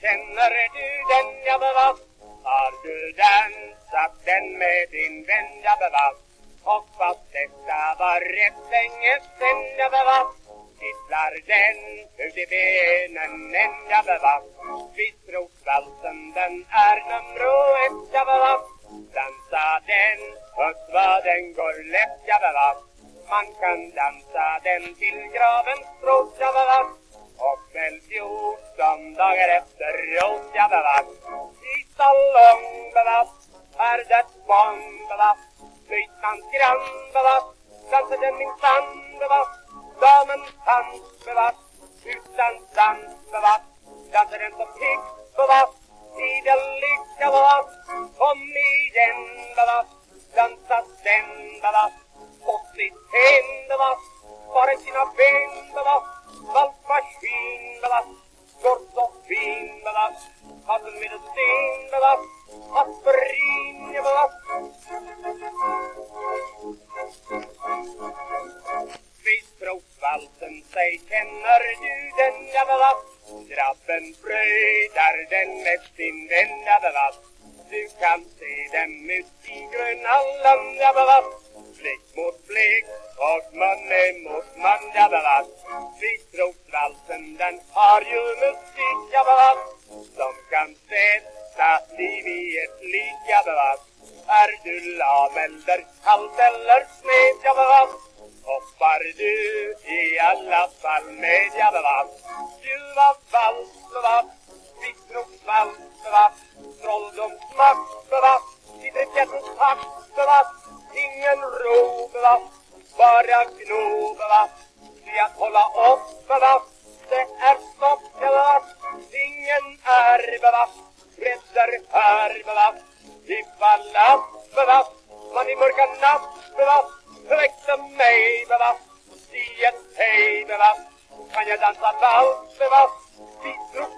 Känner du den jag bevatt? Har du dansat den med din vän jag bevatt? Hoppas detta var rätt länge sen jag bevatt Kittlar den ut i benen än jag bevatt Vittrotvalsen den är nummer ett jag bevatt Dansa den, hörs vad den går lätt jag bevatt Man kan dansa den till gravens strået jag bevatt väl fjorton dagar efteråt jag bevatt I salong bevatt, här det barn bevatt Bytans grann bevatt, dansade minsann bevatt Damen tant bevatt, utan dans bevatt Dansade den så pigg bevatt, tiden lycka bevatt Kom igen bevatt, dansa sen bevatt På sitt hem bevatt, bara sina ben bevatt Valpmaskin bevatt, går så fin bevatt Hasselmedicin bevatt, aspirin bevatt Vittrotvalsen, säg känner du den jag? Grabben fröjdar den med sin vän jag Du kan se dem ut i gröna land jag Blick mot blick och mun mot mun jag bevatt Vittrotvalsen den har ju musik jag Som kan sätta liv i ett liv jag Är du lam eller kallt eller sned jag Hoppar du i alla fall med jag bevatt Du var vals bevatt Vittrotvalls bevatt Trolldomsmakt bevatt I drickettens takt bevatt Ingen ro va, Bara gno va? Vi att hålla upp va, Det är stopp va. Ingen är va, Räddare här va. Ifall att va, Man i mörka natt va. Väckte mig va, I ett hej va. Kan jag dansa vals va, vi tror